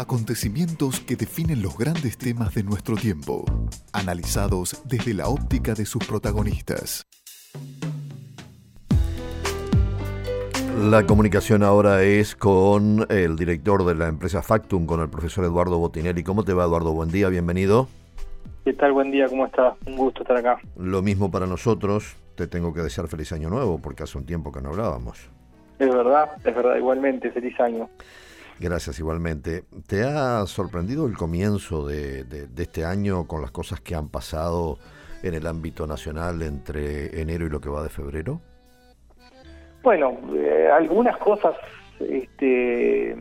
Acontecimientos que definen los grandes temas de nuestro tiempo, analizados desde la óptica de sus protagonistas. La comunicación ahora es con el director de la empresa Factum, con el profesor Eduardo Botinelli. ¿Cómo te va, Eduardo? Buen día, bienvenido. ¿Qué tal? Buen día, ¿cómo estás? Un gusto estar acá. Lo mismo para nosotros. Te tengo que desear feliz año nuevo porque hace un tiempo que no hablábamos. Es verdad, es verdad, igualmente, feliz año. Gracias, igualmente. ¿Te ha sorprendido el comienzo de, este año con las cosas que han pasado en el ámbito nacional entre enero y lo que va de febrero? Bueno, eh, algunas cosas, este,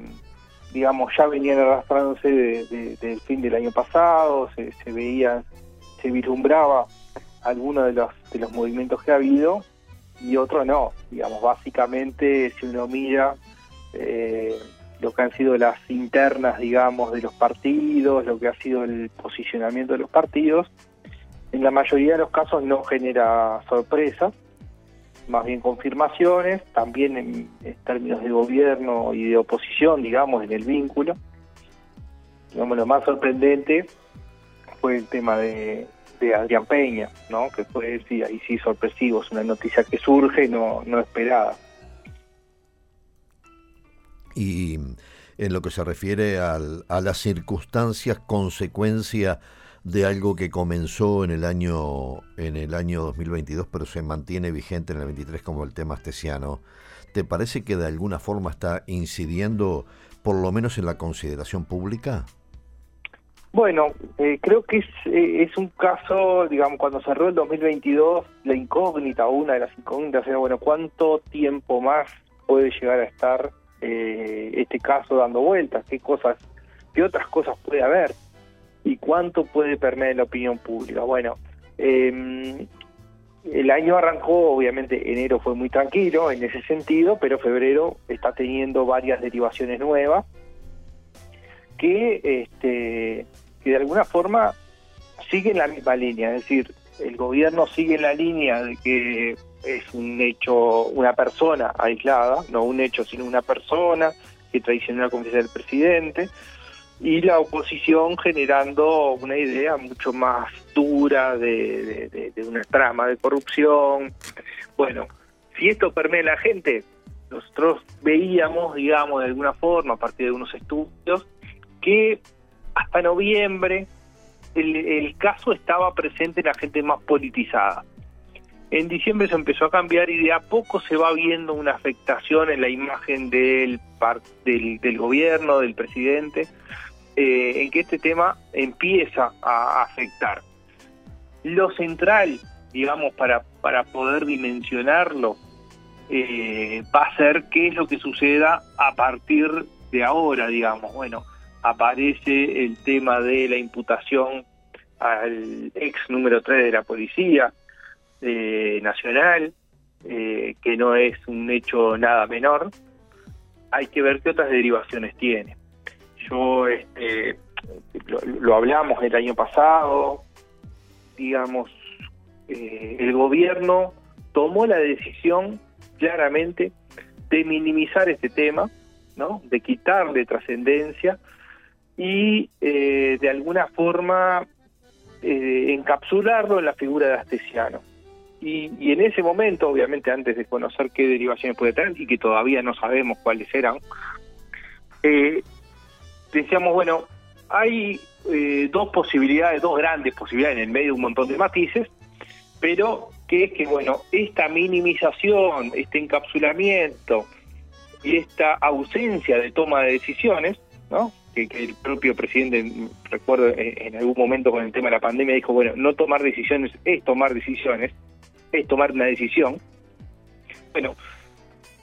digamos, ya venían arrastrándose del fin del año pasado, se, se veía, se vislumbraba algunos de los, de los movimientos que ha habido y otros no. Digamos, básicamente, si uno mira eh, lo que han sido las internas, digamos, de los partidos, lo que ha sido el posicionamiento de los partidos, en la mayoría de los casos no genera sorpresa más bien confirmaciones, también en, términos de gobierno y de oposición, digamos, en el vínculo. Digamos, lo más sorprendente fue el tema de, Adrián Peña, ¿no? que fue, sí, ahí sí sorpresivo, es una noticia que surge no, no esperada. Y en lo que se refiere al, a las circunstancias, consecuencia de algo que comenzó en el año en el año 2022 pero se mantiene vigente en el 23 como el tema astesiano. ¿Te parece que de alguna forma está incidiendo por lo menos en la consideración pública? Bueno, eh, creo que es, eh, es un caso, digamos, cuando cerró el 2022, la incógnita, una de las incógnitas era, bueno, ¿cuánto tiempo más puede llegar a estar eh, este caso dando vueltas? ¿Qué cosas, qué otras cosas puede haber? y cuánto puede permear la opinión pública. Bueno, em, el año arrancó, obviamente enero fue muy tranquilo en ese sentido, pero febrero está teniendo varias derivaciones nuevas que, este, que de alguna forma siguen la misma línea, es decir, el gobierno sigue la línea de que es un hecho, una persona aislada, no un hecho, sino una persona que traicionó la confianza del presidente, y la oposición generando una idea mucho más dura de, una trama de corrupción. Bueno, si esto permea a la gente, nosotros veíamos, digamos, de alguna forma, a partir de unos estudios, que hasta noviembre el, el caso estaba presente en la gente más politizada. En diciembre se empezó a cambiar y de a poco se va viendo una afectación en la imagen del, del, del gobierno, del presidente, eh, en que este tema empieza a afectar. Lo central, digamos, para, para poder dimensionarlo, eh, va a ser qué es lo que suceda a partir de ahora, digamos. Bueno, aparece el tema de la imputación al ex número 3 de la Policía eh, Nacional, que no es un hecho nada menor. Hay que ver qué otras derivaciones tiene yo este, lo, hablamos el año pasado, digamos, eh, el gobierno tomó la decisión claramente de minimizar este tema, ¿no? de quitarle trascendencia y eh, de alguna forma eh, encapsularlo en la figura de Astesiano. Y, en ese momento, obviamente antes de conocer qué derivaciones puede tener y que todavía no sabemos cuáles eran, eh, decíamos, bueno, hay eh, dos posibilidades, dos grandes posibilidades en el medio de un montón de matices, pero que es que, bueno, esta minimización, este encapsulamiento y esta ausencia de toma de decisiones, ¿no? Que, el propio presidente, recuerdo en, algún momento con el tema de la pandemia, dijo, bueno, no tomar decisiones es tomar decisiones, es tomar una decisión. Bueno,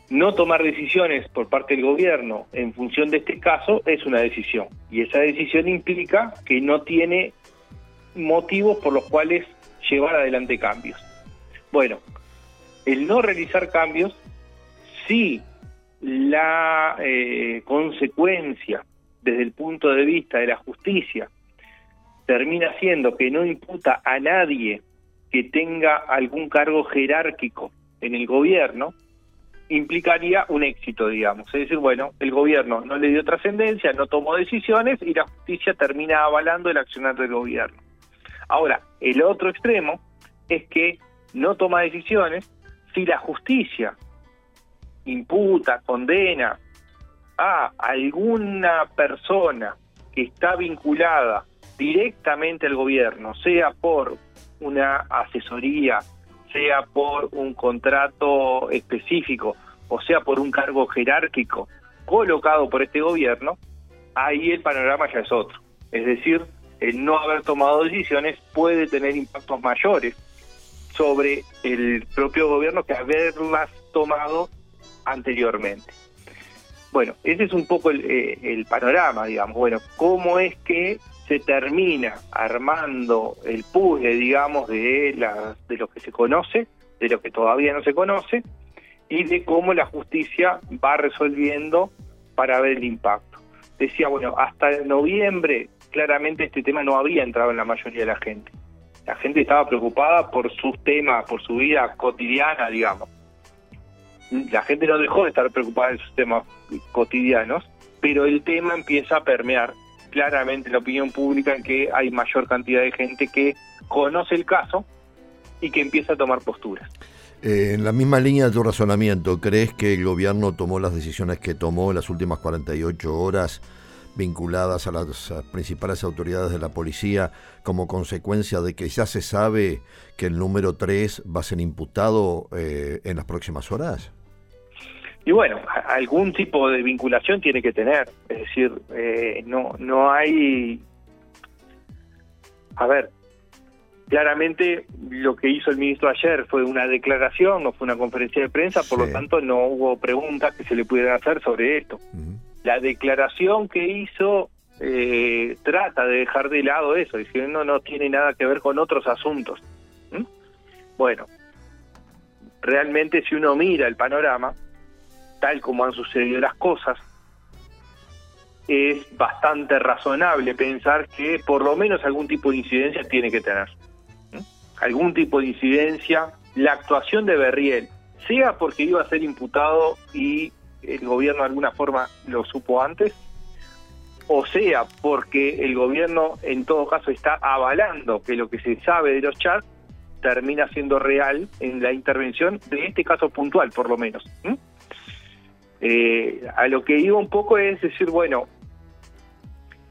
no tomar decisiones por parte del gobierno en función de este caso es una decisión. Y esa decisión implica que no tiene motivos por los cuales llevar adelante cambios. Bueno, el no realizar cambios, si la eh, consecuencia desde el punto de vista de la justicia termina siendo que no imputa a nadie que tenga algún cargo jerárquico en el gobierno, implicaría un éxito, digamos. Es decir, bueno, el gobierno no le dio trascendencia, no tomó decisiones y la justicia termina avalando el accionar del gobierno. Ahora, el otro extremo es que no toma decisiones si la justicia imputa, condena a alguna persona que está vinculada directamente al gobierno, sea por una asesoría, sea por un contrato específico o sea por un cargo jerárquico colocado por este gobierno, ahí el panorama ya es otro. Es decir, el no haber tomado decisiones puede tener impactos mayores sobre el propio gobierno que haberlas tomado anteriormente. Bueno, ese es un poco el, eh, panorama, digamos. Bueno, ¿cómo es que se termina armando el puzzle, digamos, de, la, de lo que se conoce, de lo que todavía no se conoce, y de cómo la justicia va resolviendo para ver el impacto. Decía, bueno, hasta noviembre claramente este tema no había entrado en la mayoría de la gente. La gente estaba preocupada por sus temas, por su vida cotidiana, digamos. La gente no dejó de estar preocupada en sus temas cotidianos, pero el tema empieza a permear claramente la opinión pública en que hay mayor cantidad de gente que conoce el caso y que empieza a tomar posturas. Eh, en la misma línea de tu razonamiento, ¿crees que el gobierno tomó las decisiones que tomó en las últimas 48 horas vinculadas a las principales autoridades de la policía como consecuencia de que ya se sabe que el número 3 va a ser imputado eh, en las próximas horas? Y bueno, algún tipo de vinculación tiene que tener, es decir, eh, no, no hay... A ver, claramente lo que hizo el ministro ayer fue una declaración, no fue una conferencia de prensa, por lo tanto no hubo preguntas que se le pudieran hacer sobre esto. La declaración que hizo eh, trata de dejar de lado eso, diciendo no tiene nada que ver con otros asuntos. Bueno, realmente si uno mira el panorama, tal como han sucedido las cosas, es bastante razonable pensar que por lo menos algún tipo de incidencia tiene que tener. Algún tipo de incidencia, la actuación de Berriel, sea porque iba a ser imputado y el gobierno de alguna forma lo supo antes, o sea porque el gobierno en todo caso está avalando que lo que se sabe de los chats termina siendo real en la intervención de este caso puntual, por lo menos. Eh, a lo que iba un poco es decir, bueno,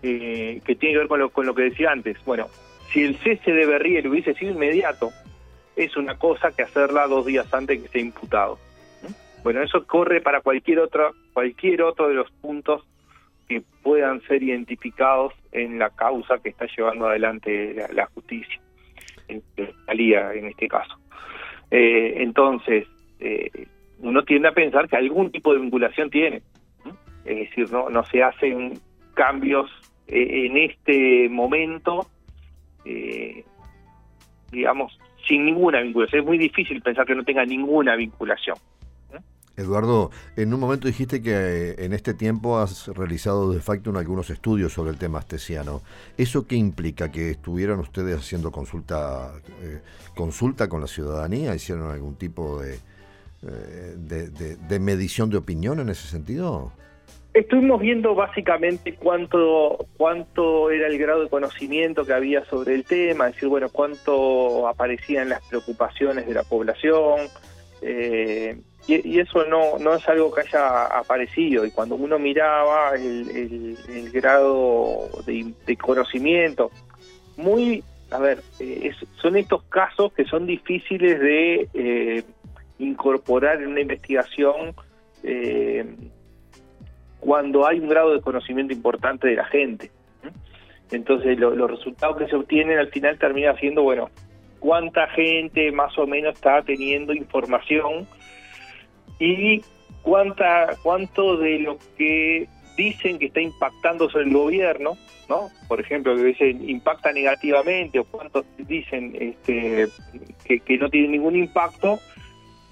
eh, que tiene que ver con lo, con lo que decía antes. Bueno, si el cese de Berriel hubiese sido inmediato, es una cosa que hacerla dos días antes que sea imputado. Bueno, eso corre para cualquier otro, cualquier otro de los puntos que puedan ser identificados en la causa que está llevando adelante la, justicia, en la en este caso. Eh, entonces, eh, uno tiende a pensar que algún tipo de vinculación tiene. Es decir, no, no se hacen cambios eh, en este momento, eh, digamos, sin ninguna vinculación. Es muy difícil pensar que no tenga ninguna vinculación. Eduardo, en un momento dijiste que eh, en este tiempo has realizado de facto algunos estudios sobre el tema astesiano. ¿Eso qué implica? ¿Que estuvieran ustedes haciendo consulta, consulta con la ciudadanía? ¿Hicieron algún tipo de, de, medición de opinión en ese sentido? Estuvimos viendo básicamente cuánto cuánto era el grado de conocimiento que había sobre el tema, es decir, bueno, cuánto aparecían las preocupaciones de la población, eh, y, eso no, no es algo que haya aparecido, y cuando uno miraba el, grado de, conocimiento, muy, a ver, eh, son estos casos que son difíciles de eh, incorporar en una investigación eh, cuando hay un grado de conocimiento importante de la gente. Entonces los resultados que se obtienen al final termina siendo, bueno, cuánta gente más o menos está teniendo información y cuánta cuánto de lo que dicen que está impactando sobre el gobierno, ¿no? Por ejemplo, que dicen impacta negativamente o cuántos dicen este, que, que no tiene ningún impacto,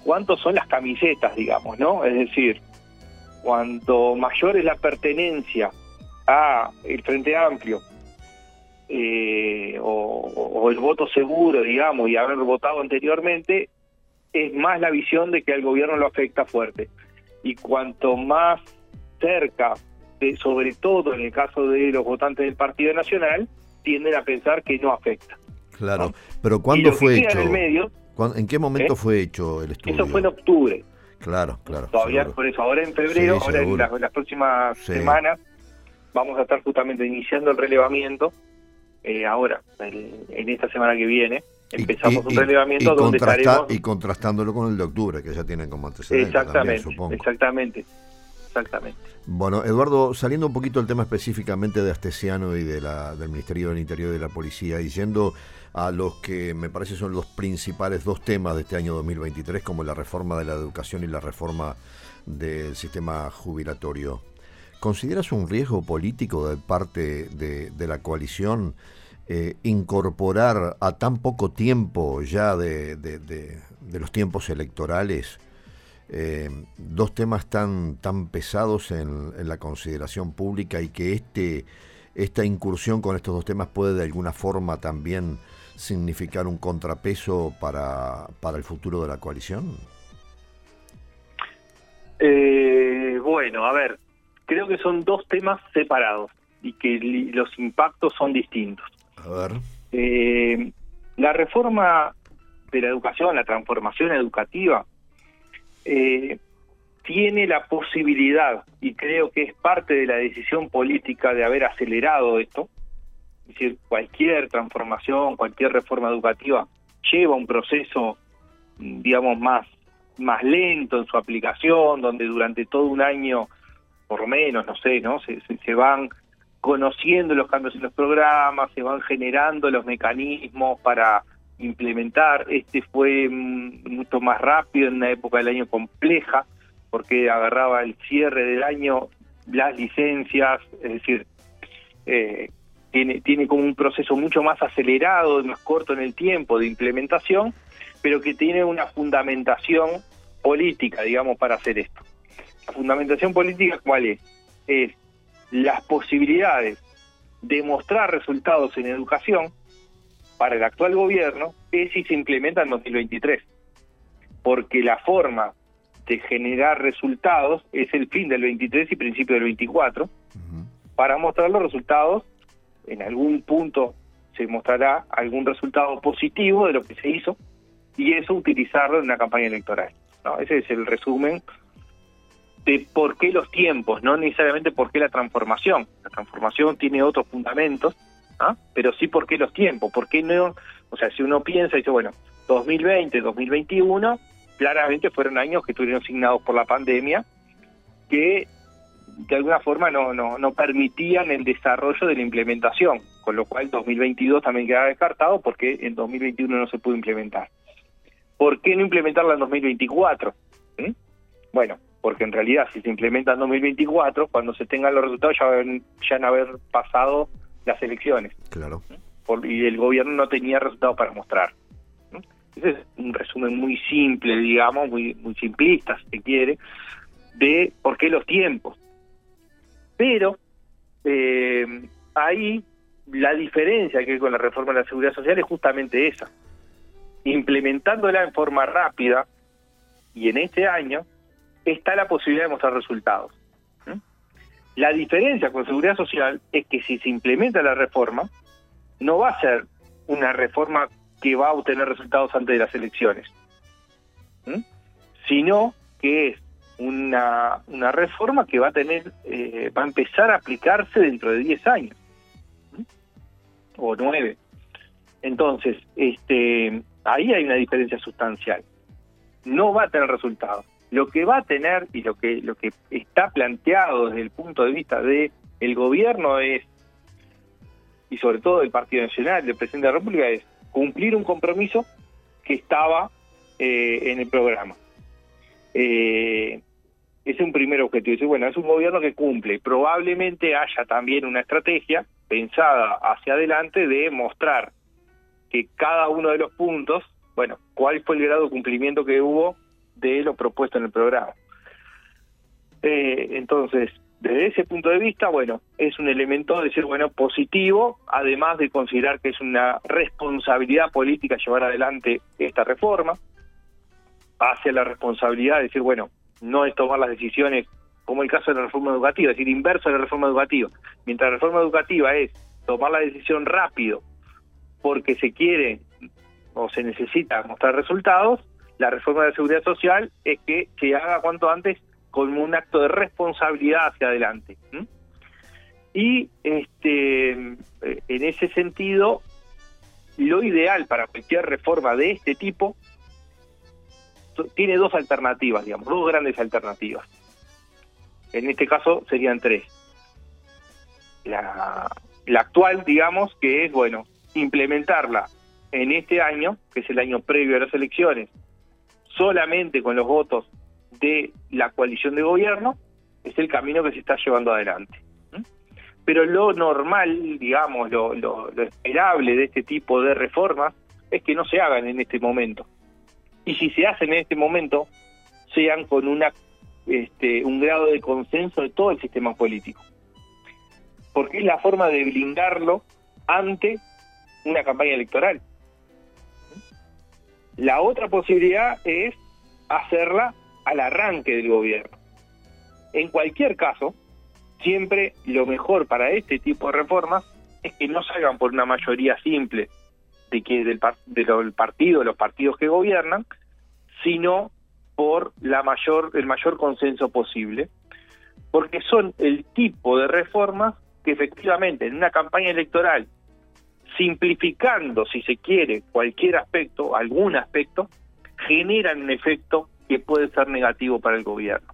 cuántos son las camisetas, digamos, ¿no? Es decir, cuanto mayor es la pertenencia a el Frente Amplio eh, o, el voto seguro, digamos, y haber votado anteriormente, es más la visión de que al gobierno lo afecta fuerte. Y cuanto más cerca, de, sobre todo en el caso de los votantes del Partido Nacional, tienden a pensar que no afecta. Claro, pero ¿cuándo fue hecho? En, medio, ¿En qué momento ¿eh? fue hecho el estudio? Eso fue en octubre. Claro, claro. Todavía por eso, ahora en febrero, ahora en las, próximas semanas, vamos a estar justamente iniciando el relevamiento. Eh, ahora, en esta semana que viene, empezamos un relevamiento y donde estaremos... Y contrastándolo con el de octubre, que ya tienen como antecedente Exactamente, supongo. exactamente. Exactamente. Bueno, Eduardo, saliendo un poquito del tema específicamente de Astesiano y de la, del Ministerio del Interior y de la Policía, y yendo a los que me parece son los principales dos temas de este año 2023, como la reforma de la educación y la reforma del sistema jubilatorio. ¿Consideras un riesgo político de parte de, la coalición eh, incorporar a tan poco tiempo ya de, de los tiempos electorales eh, dos temas tan, tan pesados en, la consideración pública y que este, esta incursión con estos dos temas puede de alguna forma también significar un contrapeso para, para el futuro de la coalición? Eh, bueno, a ver, creo que son dos temas separados y que los impactos son distintos. A ver. Eh, la reforma de la educación, la transformación educativa, eh, tiene la posibilidad, y creo que es parte de la decisión política de haber acelerado esto, es decir, cualquier transformación, cualquier reforma educativa lleva un proceso, digamos, más, más lento en su aplicación, donde durante todo un año, por lo menos, no sé, ¿no? Se, se van conociendo los cambios en los programas, se van generando los mecanismos para implementar. Este fue mucho más rápido en una época del año compleja, porque agarraba el cierre del año, las licencias, es decir, eh, tiene, tiene como un proceso mucho más acelerado, más corto en el tiempo de implementación, pero que tiene una fundamentación política, digamos, para hacer esto. La fundamentación política, ¿cuál es? Es las posibilidades de mostrar resultados en educación, para el actual gobierno es si se implementa en 2023, porque la forma de generar resultados es el fin del 23 y principio del 24, para mostrar los resultados, en algún punto se mostrará algún resultado positivo de lo que se hizo y eso utilizarlo en una campaña electoral. ¿no? Ese es el resumen de por qué los tiempos, no necesariamente por qué la transformación. La transformación tiene otros fundamentos ¿ah? pero sí por qué los tiempos, por qué no, o sea, si uno piensa y dice, bueno, 2020, 2021, claramente fueron años que estuvieron asignados por la pandemia, que de alguna forma no, no, no permitían el desarrollo de la implementación, con lo cual 2022 también queda descartado porque en 2021 no se pudo implementar. ¿Por qué no implementarla en 2024? ¿Mm? Bueno, porque en realidad si se implementa en 2024, cuando se tengan los resultados ya, ya van a haber pasado las elecciones. Claro. y el gobierno no tenía resultados para mostrar. Ese es un resumen muy simple, digamos, muy, muy simplista, si se quiere, de por qué los tiempos. Pero eh, ahí la diferencia que hay con la reforma de la seguridad social es justamente esa. Implementándola en forma rápida, y en este año, está la posibilidad de mostrar resultados. La diferencia con seguridad social es que si se implementa la reforma, no va a ser una reforma que va a obtener resultados antes de las elecciones, sino que es una, una reforma que va a tener, eh, va a empezar a aplicarse dentro de 10 años o 9. Entonces, este, ahí hay una diferencia sustancial. No va a tener resultados. Lo que va a tener y lo que lo que está planteado desde el punto de vista de el gobierno es y sobre todo del Partido Nacional, del presidente de la República es cumplir un compromiso que estaba eh, en el programa. Eh, es un primer objetivo. Dice, bueno, es un gobierno que cumple. Probablemente haya también una estrategia pensada hacia adelante de mostrar que cada uno de los puntos, bueno, cuál fue el grado de cumplimiento que hubo de lo propuesto en el programa. Eh, entonces, desde ese punto de vista, bueno, es un elemento de decir, bueno, positivo, además de considerar que es una responsabilidad política llevar adelante esta reforma. Hacia la responsabilidad de decir, bueno, no es tomar las decisiones como el caso de la reforma educativa, es decir, inverso de la reforma educativa. Mientras la reforma educativa es tomar la decisión rápido porque se quiere o se necesita mostrar resultados, la reforma de la seguridad social es que se haga cuanto antes como un acto de responsabilidad hacia adelante. Y este, en ese sentido, lo ideal para cualquier reforma de este tipo tiene dos alternativas, digamos, dos grandes alternativas. En este caso serían tres. La, actual, digamos, que es, bueno, implementarla en este año, que es el año previo a las elecciones, solamente con los votos de la coalición de gobierno, es el camino que se está llevando adelante. Pero lo normal, digamos, lo, lo, esperable de este tipo de reformas es que no se hagan en este momento. Y si se hacen en este momento, sean con una este, un grado de consenso de todo el sistema político. Porque es la forma de blindarlo ante una campaña electoral. La otra posibilidad es hacerla al arranque del gobierno. En cualquier caso, siempre lo mejor para este tipo de reformas es que no salgan por una mayoría simple de del partido, de los partidos que gobiernan, sino por la mayor el mayor consenso posible, porque son el tipo de reformas que efectivamente en una campaña electoral simplificando, si se quiere, cualquier aspecto, algún aspecto, generan un efecto que puede ser negativo para el gobierno.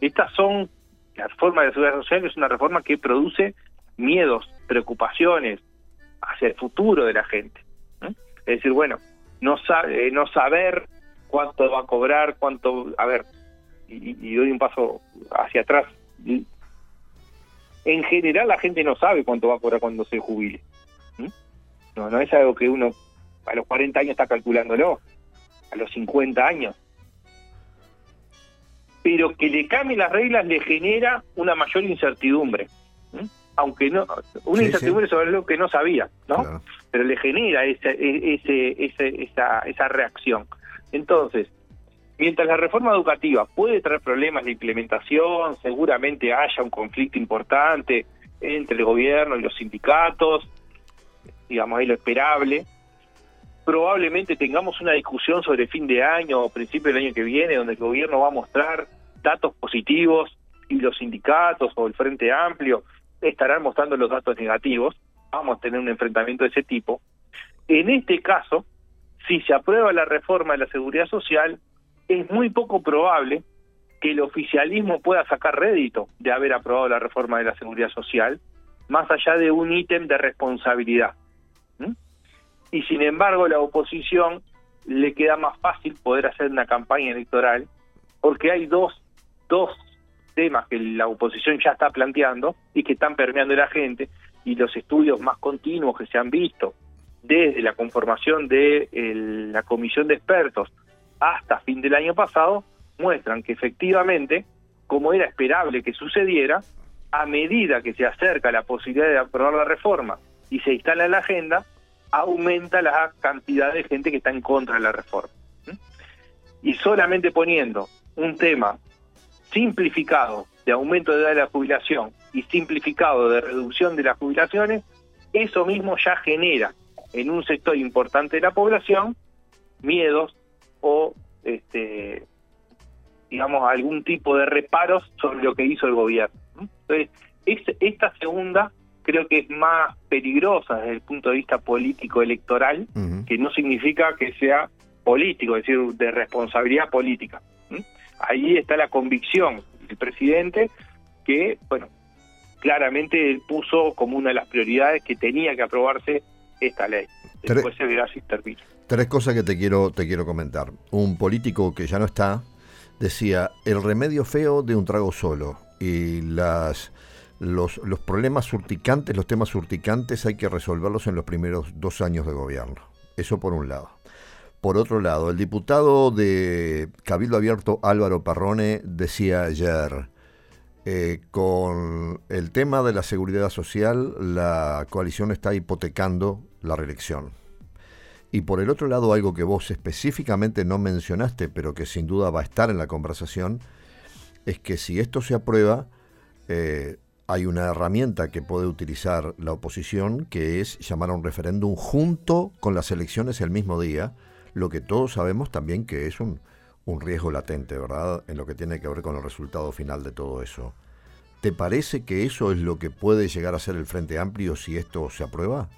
Estas son, la reforma de la seguridad social es una reforma que produce miedos, preocupaciones hacia el futuro de la gente. Es decir, bueno, no, sabe, no saber cuánto va a cobrar, cuánto, a ver, y, doy un paso hacia atrás. En general la gente no sabe cuánto va a cobrar cuando se jubile. No, no es algo que uno a los 40 años está calculándolo, a los 50 años. Pero que le cambien las reglas le genera una mayor incertidumbre. Aunque no, una incertidumbre sobre algo que no sabía, ¿no? Pero le genera ese, e, ese, ese, esa, esa reacción. Entonces, mientras la reforma educativa puede traer problemas de implementación, seguramente haya un conflicto importante entre el gobierno y los sindicatos, digamos, ahí lo esperable. Probablemente tengamos una discusión sobre fin de año o principio del año que viene, donde el gobierno va a mostrar datos positivos y los sindicatos o el Frente Amplio estarán mostrando los datos negativos. Vamos a tener un enfrentamiento de ese tipo. En este caso, si se aprueba la reforma de la seguridad social, es muy poco probable que el oficialismo pueda sacar rédito de haber aprobado la reforma de la seguridad social, más allá de un ítem de responsabilidad y sin embargo la oposición le queda más fácil poder hacer una campaña electoral porque hay dos, dos temas que la oposición ya está planteando y que están permeando la gente y los estudios más continuos que se han visto desde la conformación de la comisión de expertos hasta fin del año pasado muestran que efectivamente, como era esperable que sucediera, a medida que se acerca la posibilidad de aprobar la reforma y se instala en la agenda, aumenta la cantidad de gente que está en contra de la reforma. Y solamente poniendo un tema simplificado de aumento de edad de la jubilación y simplificado de reducción de las jubilaciones, eso mismo ya genera en un sector importante de la población miedos o este digamos algún tipo de reparos sobre lo que hizo el gobierno. Entonces, esta segunda creo que es más peligrosa desde el punto de vista político electoral, que no significa que sea político, es decir, de responsabilidad política. Ahí está la convicción del presidente que, bueno, claramente él puso como una de las prioridades que tenía que aprobarse esta ley. Después se verá si termina. Tres cosas que te quiero, te quiero comentar. Un político que ya no está decía, el remedio feo de un trago solo y las los, los problemas urticantes, los temas urticantes hay que resolverlos en los primeros dos años de gobierno. Eso por un lado. Por otro lado, el diputado de Cabildo Abierto Álvaro Parrone decía ayer, eh, con el tema de la seguridad social, la coalición está hipotecando la reelección. Y por el otro lado, algo que vos específicamente no mencionaste, pero que sin duda va a estar en la conversación, es que si esto se aprueba, eh, hay una herramienta que puede utilizar la oposición, que es llamar a un referéndum junto con las elecciones el mismo día, lo que todos sabemos también que es un, un riesgo latente, ¿verdad? En lo que tiene que ver con el resultado final de todo eso. ¿Te parece que eso es lo que puede llegar a ser el Frente Amplio si esto se aprueba?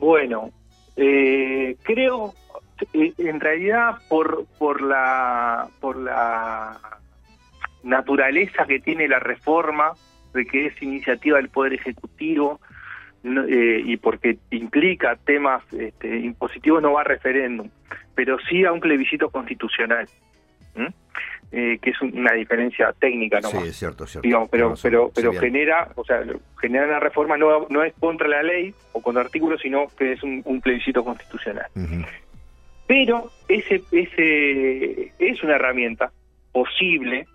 Bueno, eh, creo, eh, en realidad, por, por la por la naturaleza que tiene la reforma, de que es iniciativa del Poder Ejecutivo eh, y porque implica temas este, impositivos, no va a referéndum, pero sí a un plebiscito constitucional. Eh, que es una diferencia técnica nomás. Sí, es cierto, es cierto. Digamos, pero pero pero genera, o sea, genera una reforma no, no es contra la ley o contra artículos, sino que es un, plebiscito constitucional. Pero ese ese es una herramienta posible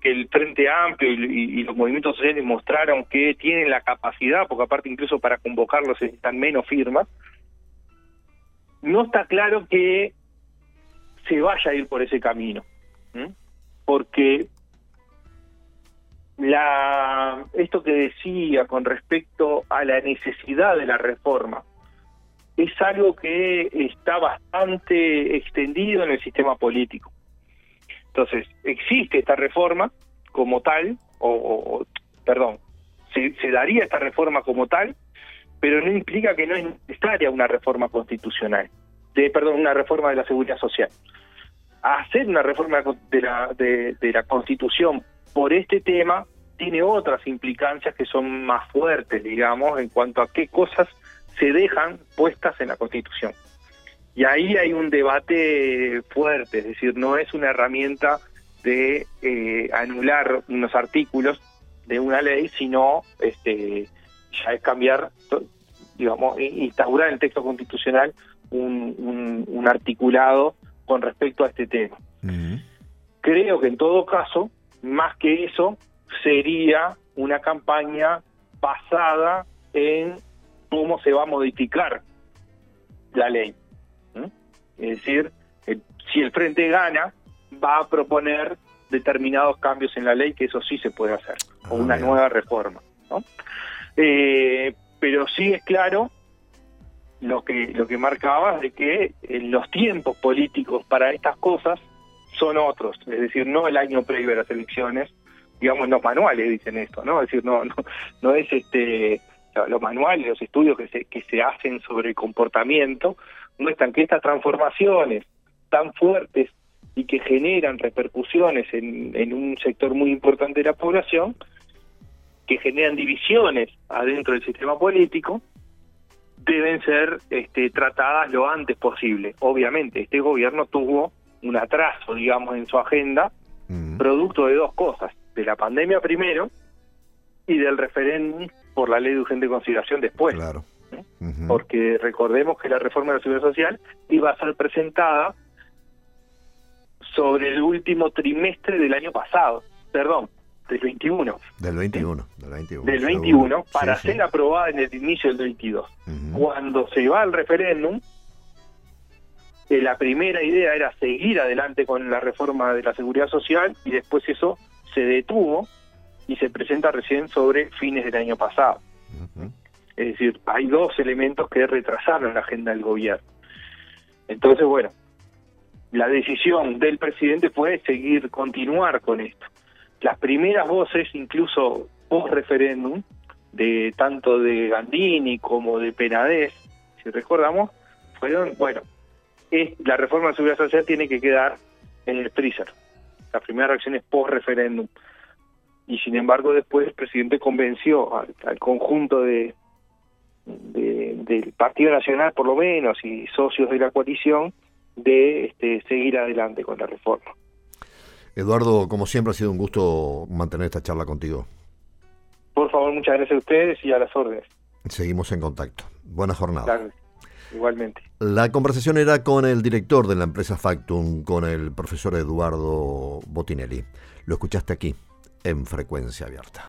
que el Frente Amplio y, los movimientos sociales mostraron que tienen la capacidad, porque aparte incluso para convocarlos están menos firmas, no está claro que se vaya a ir por ese camino, porque esto que decía con respecto a la necesidad de la reforma es algo que está bastante extendido en el sistema político. Entonces, existe esta reforma como tal, o, perdón, se, daría esta reforma como tal, pero no implica que no es necesaria una reforma constitucional, de, perdón, una reforma de la seguridad social. Hacer una reforma de la, de la Constitución por este tema tiene otras implicancias que son más fuertes, digamos, en cuanto a qué cosas se dejan puestas en la Constitución. Y ahí hay un debate fuerte, es decir, no es una herramienta de eh, anular unos artículos de una ley, sino este, ya es cambiar, digamos, instaurar en el texto constitucional un, un, articulado con respecto a este tema. Creo que en todo caso, más que eso, sería una campaña basada en cómo se va a modificar la ley. Es decir, eh, si el frente gana, va a proponer determinados cambios en la ley, que eso sí se puede hacer, o una ah, nueva reforma. ¿no? Eh, pero sí es claro lo que lo que marcabas de que eh, los tiempos políticos para estas cosas son otros, es decir, no el año previo a las elecciones, digamos los manuales dicen esto, ¿no? Es decir, no no, no es este los manuales, los estudios que se que se hacen sobre el comportamiento muestran que estas transformaciones tan fuertes y que generan repercusiones en, en un sector muy importante de la población, que generan divisiones adentro del sistema político, deben ser este, tratadas lo antes posible. Obviamente, este gobierno tuvo un atraso, digamos, en su agenda, producto de dos cosas, de la pandemia primero y del referéndum por la ley de urgente consideración después. Claro porque recordemos que la reforma de la seguridad social iba a ser presentada sobre el último trimestre del año pasado, perdón, del 21. Del 21, del 21. Del 21, para ser aprobada en el inicio del 22. Cuando se va al referéndum, eh, la primera idea era seguir adelante con la reforma de la seguridad social y después eso se detuvo y se presenta recién sobre fines del año pasado. Es decir, hay dos elementos que retrasaron la agenda del gobierno. Entonces, bueno, la decisión del presidente fue seguir, continuar con esto. Las primeras voces, incluso post referéndum, de tanto de Gandini como de Penades, si recordamos, fueron, bueno, la reforma de seguridad social tiene que quedar en el freezer. La primera reacción es post referéndum. Y sin embargo, después el presidente convenció al conjunto de, del Partido Nacional, por lo menos, y socios de la coalición, de este, seguir adelante con la reforma. Eduardo, como siempre, ha sido un gusto mantener esta charla contigo. Por favor, muchas gracias a ustedes y a las órdenes. Seguimos en contacto. Buena jornada. igualmente. La conversación era con el director de la empresa Factum, con el profesor Eduardo Botinelli. Lo escuchaste aquí, en Frecuencia Abierta.